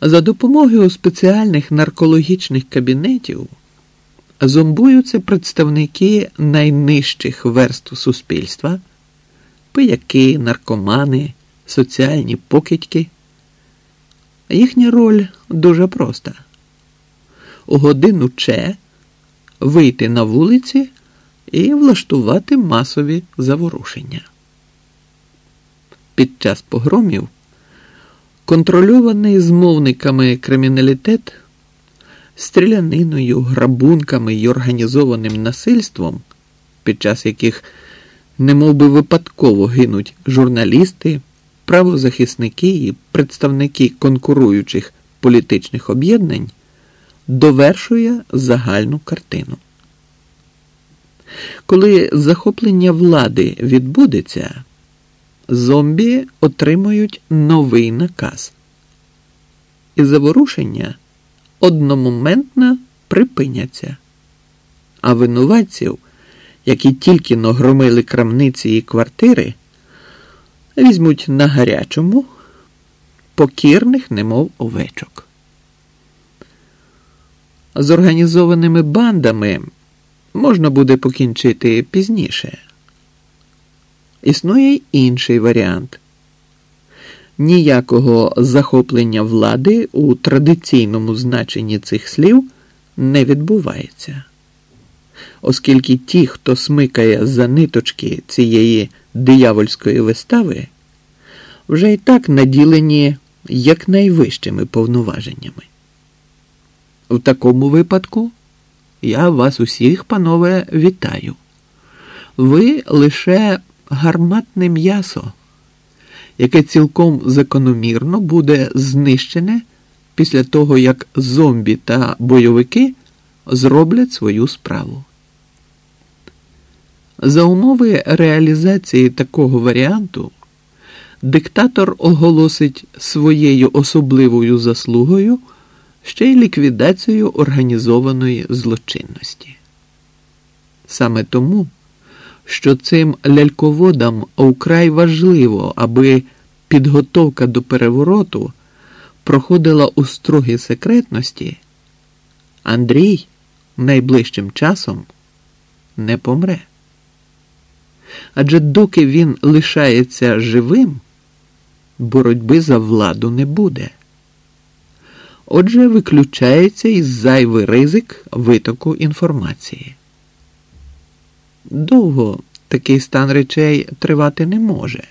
За допомогою спеціальних наркологічних кабінетів зомбуються представники найнижчих верств суспільства, пияки, наркомани, соціальні покидьки. Їхня роль дуже проста. У годину Че вийти на вулиці і влаштувати масові заворушення. Під час погромів контрольований змовниками криміналітет стріляниною, грабунками й організованим насильством, під час яких немовби випадково гинуть журналісти, правозахисники і представники конкуруючих політичних об'єднань, довершує загальну картину. Коли захоплення влади відбудеться, зомбі отримують новий наказ. І заворушення одномоментно припиняться, а винуватців, які тільки нагромили крамниці і квартири, візьмуть на гарячому покірних, немов овечок. З організованими бандами можна буде покінчити пізніше. Існує інший варіант. Ніякого захоплення влади у традиційному значенні цих слів не відбувається, оскільки ті, хто смикає за ниточки цієї диявольської вистави, вже й так наділені якнайвищими повноваженнями. В такому випадку я вас усіх, панове, вітаю. Ви лише гарматне м'ясо, яке цілком закономірно буде знищене після того, як зомбі та бойовики зроблять свою справу. За умови реалізації такого варіанту диктатор оголосить своєю особливою заслугою ще й ліквідацію організованої злочинності. Саме тому що цим ляльководам вкрай важливо, аби підготовка до перевороту проходила у строгій секретності, Андрій найближчим часом не помре. Адже доки він лишається живим, боротьби за владу не буде. Отже, виключається і зайвий ризик витоку інформації. Довго такий стан речей тривати не може.